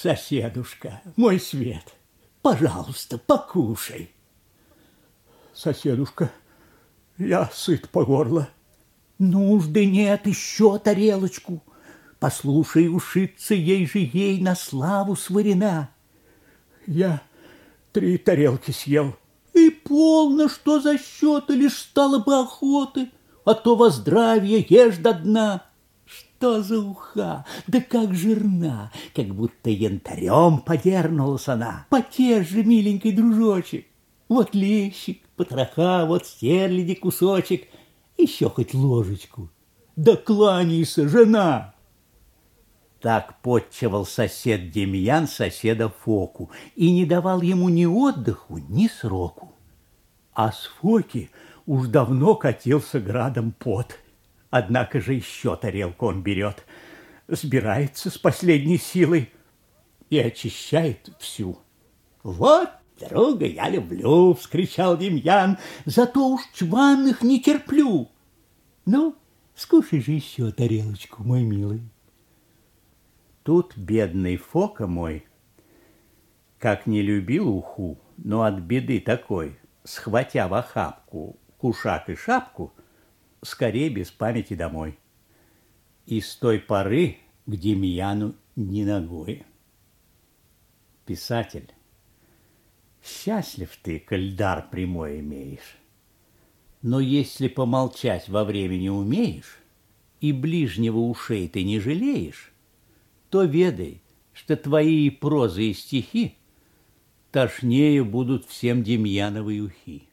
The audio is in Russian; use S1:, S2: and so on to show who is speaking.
S1: Соседушка, мой свет, пожалуйста, покушай. Соседушка, я сыт по горло. Нужды нет, еще тарелочку. Послушай, ушица, ей же ей на славу сварена. Я три тарелки съел. И полно, что за счет, лишь стало бы охоты, а то во здравие ешь до дна. Что за уха, да как жирна, как будто янтарем подернулась она. Потешь миленький дружочек, вот лещик, потроха, вот стерляди кусочек, еще хоть ложечку. Да кланяйся, жена! Так подчевал сосед Демьян соседа Фоку и не давал ему ни отдыху, ни сроку. А с Фоки уж давно катился градом пот. Однако же еще тарелку он берет, сбирается с последней силой и очищает всю. «Вот, друга я люблю!» — вскричал Демьян. «Зато уж чванных не терплю!» «Ну, скушай же еще тарелочку, мой милый!» Тут бедный Фока мой, как не любил уху, но от беды такой, схватя в охапку кушак и шапку, скорее без памяти домой. И с той поры к Демьяну ни ногой. Писатель, счастлив ты, коль дар прямой имеешь. Но если помолчать во времени умеешь, и ближнего ушей ты не жалеешь, то ведай, что твои прозы и стихи тошнее будут всем Демьяновой ухи.